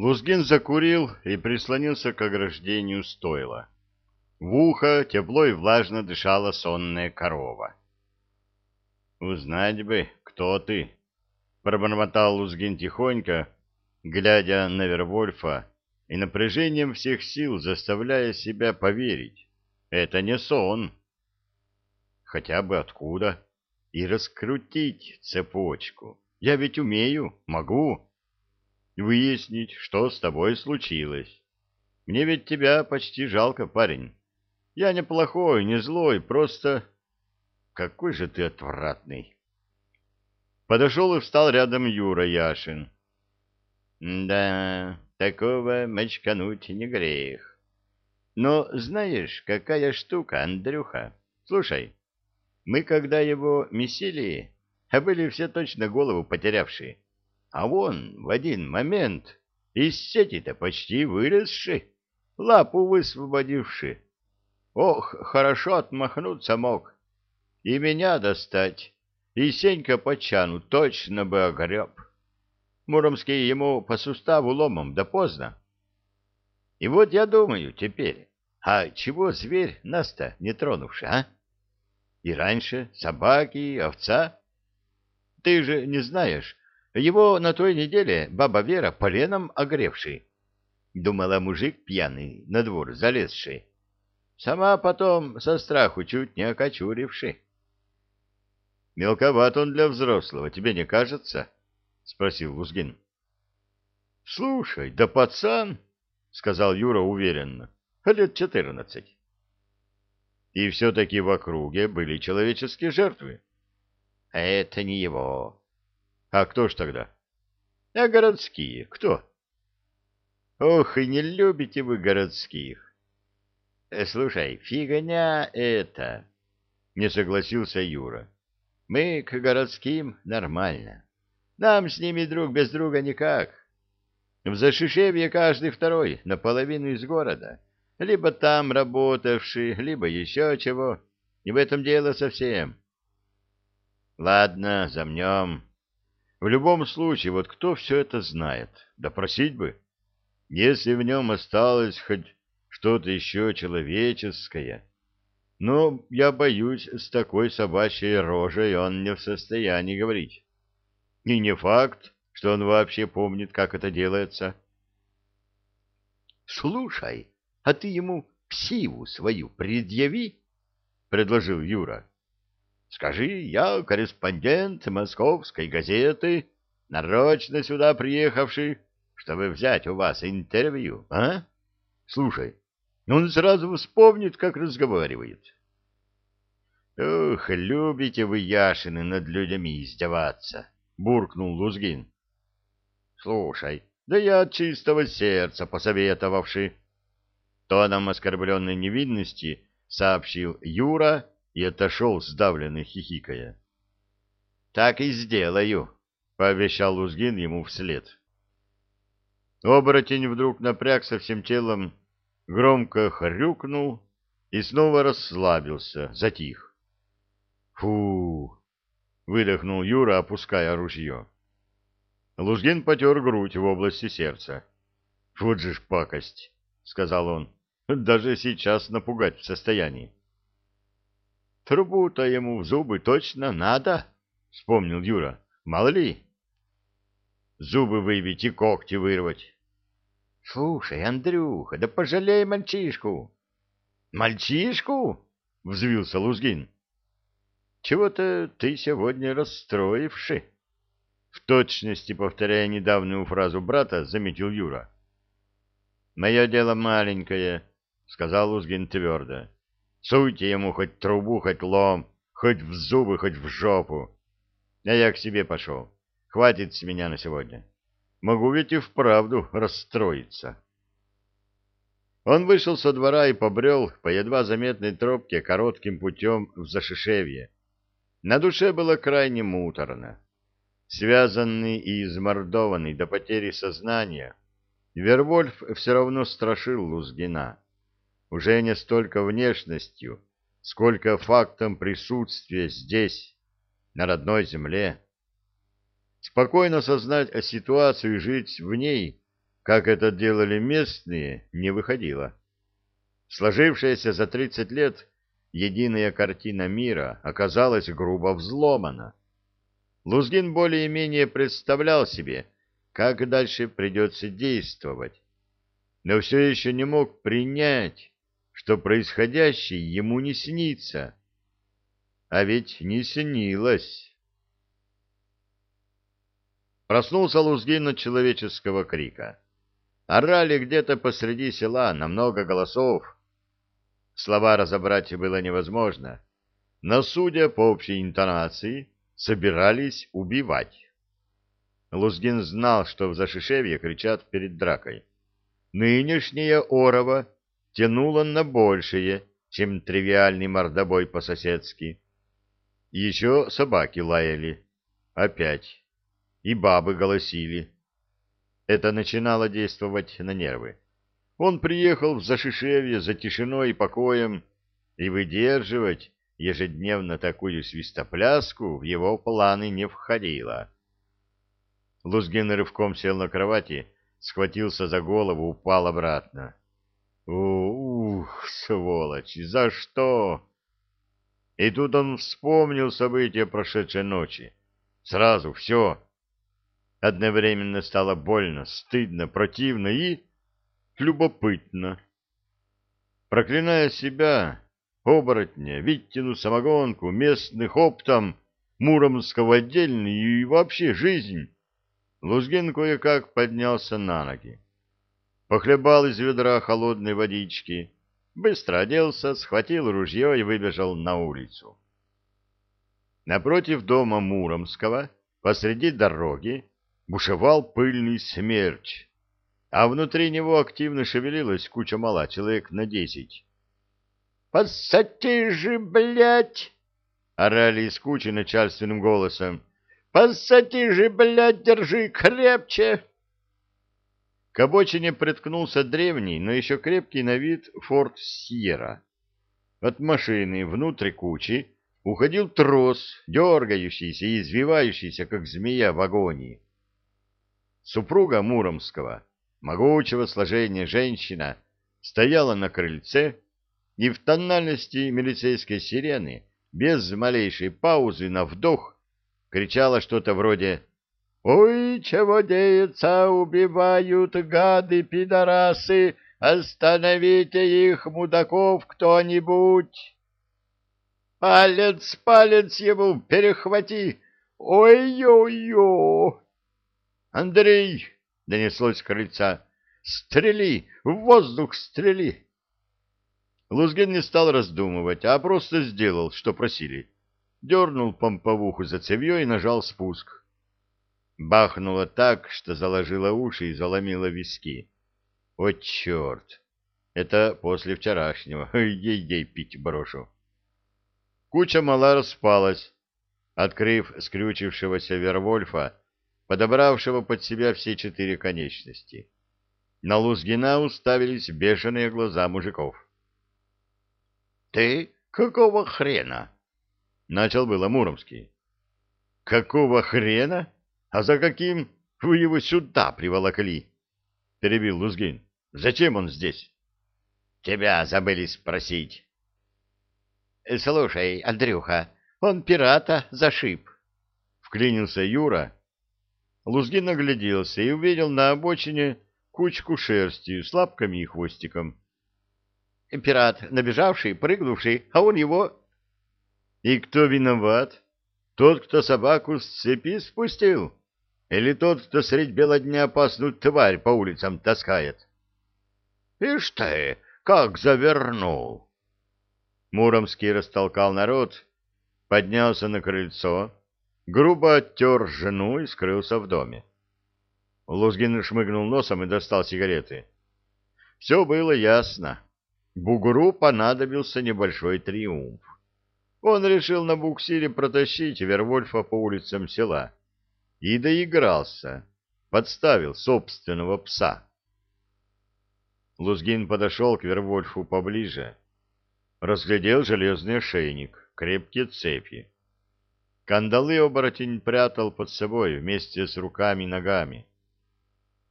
Лузгин закурил и прислонился к ограждению стойла. В ухо тепло и влажно дышала сонная корова. «Узнать бы, кто ты!» — пробормотал Лузгин тихонько, глядя на Вервольфа и напряжением всех сил заставляя себя поверить. Это не сон. Хотя бы откуда? И раскрутить цепочку. Я ведь умею, могу выяснить, что с тобой случилось. Мне ведь тебя почти жалко, парень. Я не плохой, не злой, просто... Какой же ты отвратный. Подошел и встал рядом Юра Яшин. Да, такого мочкануть не грех. Но знаешь, какая штука, Андрюха? Слушай, мы когда его месили, а были все точно голову потерявшие, а вон в один момент из сети-то почти вылезши, лапу высвободивши. Ох, хорошо отмахнуться мог. И меня достать, и Сенька по чану точно бы огреб. Муромский ему по суставу ломом, да поздно. И вот я думаю теперь, а чего зверь нас-то не тронувший, а? И раньше собаки, овца. Ты же не знаешь, его на той неделе баба Вера поленом огревший. Думала, мужик пьяный, на двор залезший. Сама потом со страху чуть не окочуривший. — Мелковат он для взрослого, тебе не кажется? — спросил Лузгин. — Слушай, да пацан, — сказал Юра уверенно, — лет четырнадцать. И все-таки в округе были человеческие жертвы. — Это не его, а кто ж тогда? А городские. Кто? Ох, и не любите вы городских. Э, слушай, фигня это. Не согласился Юра. Мы к городским нормально. Нам с ними друг без друга никак. В Зашишевье каждый второй, наполовину из города. Либо там работавший, либо еще чего. И в этом дело совсем. Ладно, замнем. В любом случае, вот кто все это знает? Допросить бы. Если в нем осталось хоть что-то еще человеческое. Но я боюсь, с такой собачьей рожей он не в состоянии говорить. И не факт, что он вообще помнит, как это делается. — Слушай, а ты ему ксиву свою предъяви, — предложил Юра. Скажи, я корреспондент московской газеты, нарочно сюда приехавший, чтобы взять у вас интервью, а? Слушай, он сразу вспомнит, как разговаривает. Ох, любите вы, Яшины, над людьми издеваться, буркнул Лузгин. Слушай, да я от чистого сердца посоветовавший. Тоном оскорбленной невинности сообщил Юра, и отошел, сдавленный хихикая. — Так и сделаю, — пообещал Лузгин ему вслед. Оборотень вдруг напрягся всем телом, громко хрюкнул и снова расслабился, затих. «Фу!» — выдохнул Юра, опуская ружье. Лузгин потер грудь в области сердца. «Вот же ж пакость!» — сказал он. «Даже сейчас напугать в состоянии». Трубу-то ему в зубы точно надо, — вспомнил Юра. Мало ли. Зубы выбить и когти вырвать. — Слушай, Андрюха, да пожалей мальчишку. — Мальчишку? — взвился Лузгин. — Чего-то ты сегодня расстроивший. В точности, повторяя недавнюю фразу брата, заметил Юра. — Мое дело маленькое, — сказал Лузгин твердо. Суйте ему хоть трубу, хоть лом, хоть в зубы, хоть в жопу. А я к себе пошел. Хватит с меня на сегодня. Могу ведь и вправду расстроиться. Он вышел со двора и побрел по едва заметной тропке коротким путем в Зашишевье. На душе было крайне муторно. Связанный и измордованный до потери сознания, Вервольф все равно страшил Лузгина уже не столько внешностью, сколько фактом присутствия здесь, на родной земле. Спокойно сознать о ситуации и жить в ней как это делали местные, не выходило. Сложившаяся за 30 лет единая картина мира оказалась грубо взломана. Лузгин более-менее представлял себе, как дальше придется действовать, но все еще не мог принять, что происходящее ему не снится. А ведь не снилось. Проснулся Лузгин от человеческого крика. Орали где-то посреди села на много голосов. Слова разобрать было невозможно, но, судя по общей интонации, собирались убивать. Лузгин знал, что в Зашишевье кричат перед дракой. Нынешняя Орова тянула на большее, чем тривиальный мордобой по-соседски. Еще собаки лаяли. Опять. И бабы голосили. Это начинало действовать на нервы. Он приехал в Зашишевье за тишиной и покоем, и выдерживать ежедневно такую свистопляску в его планы не входило. Лузгин рывком сел на кровати, схватился за голову, упал обратно. Ух, сволочь, за что? И тут он вспомнил события прошедшей ночи. Сразу все. Одновременно стало больно, стыдно, противно и любопытно. Проклиная себя, оборотня, Виттину самогонку, местных оптом, Муромского отдельно и вообще жизнь, Лузгин кое-как поднялся на ноги. Похлебал из ведра холодной водички, быстро оделся, схватил ружье и выбежал на улицу. Напротив дома Муромского, посреди дороги, бушевал пыльный смерч, а внутри него активно шевелилась куча мала, человек на десять. «Посади же, блядь!» — орали из кучи начальственным голосом. «Посади же, блядь, держи крепче!» К обочине приткнулся древний, но еще крепкий на вид форт Сьерра. От машины внутрь кучи уходил трос, дергающийся и извивающийся, как змея в агонии. Супруга Муромского, могучего сложения женщина, стояла на крыльце и в тональности милицейской сирены, без малейшей паузы на вдох, кричала что-то вроде «Ой, чего деется, убивают гады-пидорасы, остановите их, мудаков, кто-нибудь!» «Палец, палец ему перехвати! Ой-ой-ой!» «Андрей!» — донеслось с крыльца. «Стрели! В воздух стрели!» Лузгин не стал раздумывать, а просто сделал, что просили. Дернул помповуху за цевьё и нажал спуск. Бахнуло так, что заложило уши и заломило виски. О, черт! Это после вчерашнего. Ей-ей пить брошу. Куча мала распалась, открыв скрючившегося Вервольфа, подобравшего под себя все четыре конечности. На Лузгина уставились бешеные глаза мужиков. — Ты какого хрена? — начал было Муромский. — Какого хрена? А за каким вы его сюда приволокли? — перебил Лузгин. — Зачем он здесь? — Тебя забыли спросить. — Слушай, Андрюха, он пирата зашиб. Вклинился Юра, Лузгин нагляделся и увидел на обочине кучку шерсти с лапками и хвостиком. Пират, набежавший, прыгнувший, а он его... И кто виноват? Тот, кто собаку с цепи спустил? Или тот, кто средь бела дня опасную тварь по улицам таскает? Ишь ты, как завернул! Муромский растолкал народ, поднялся на крыльцо, грубо оттер жену и скрылся в доме. Лузгин шмыгнул носом и достал сигареты. Все было ясно. Бугру понадобился небольшой триумф. Он решил на буксире протащить Вервольфа по улицам села. И доигрался. Подставил собственного пса. Лузгин подошел к Вервольфу поближе. Разглядел железный ошейник, крепкие цепи. Кандалы оборотень прятал под собой вместе с руками и ногами.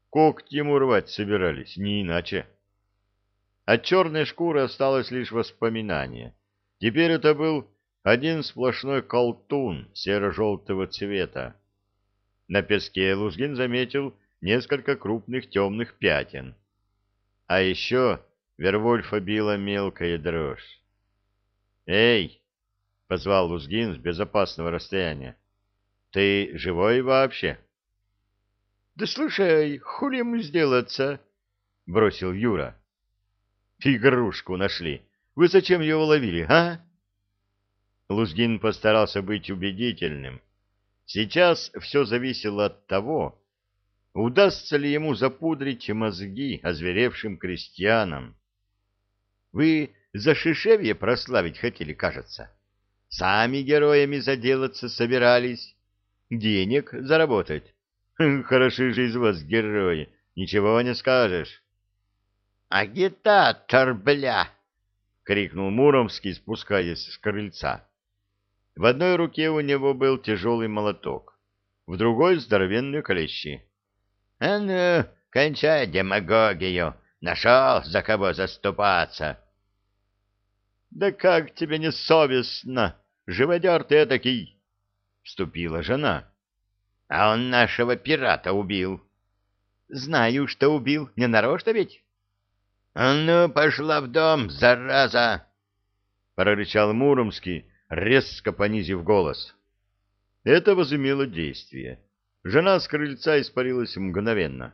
когти ему рвать собирались, не иначе. От черной шкуры осталось лишь воспоминание. Теперь это был один сплошной колтун серо-желтого цвета. На песке Лузгин заметил несколько крупных темных пятен. А еще Вервольфа била мелкая дрожь. «Эй!» — позвал Лузгин с безопасного расстояния. «Ты живой вообще?» «Да слушай, хули ему сделаться?» — бросил Юра. «Игрушку нашли. Вы зачем его ловили, а?» Лузгин постарался быть убедительным. Сейчас все зависело от того, удастся ли ему запудрить мозги озверевшим крестьянам. «Вы за Шишевье прославить хотели, кажется?» Сами героями заделаться собирались. Денег заработать. Хороши же из вас герои, ничего не скажешь. «Агитатор, бля!» — крикнул Муромский, спускаясь с крыльца. В одной руке у него был тяжелый молоток, в другой — здоровенные клещи. — А ну, кончай демагогию! Нашел, за кого заступаться! Да как тебе не совестно, живодер ты этакий? Вступила жена. А он нашего пирата убил. Знаю, что убил, не нарочно ведь? А ну, пошла в дом, зараза! Прорычал Муромский, резко понизив голос. Это возымело действие. Жена с крыльца испарилась мгновенно.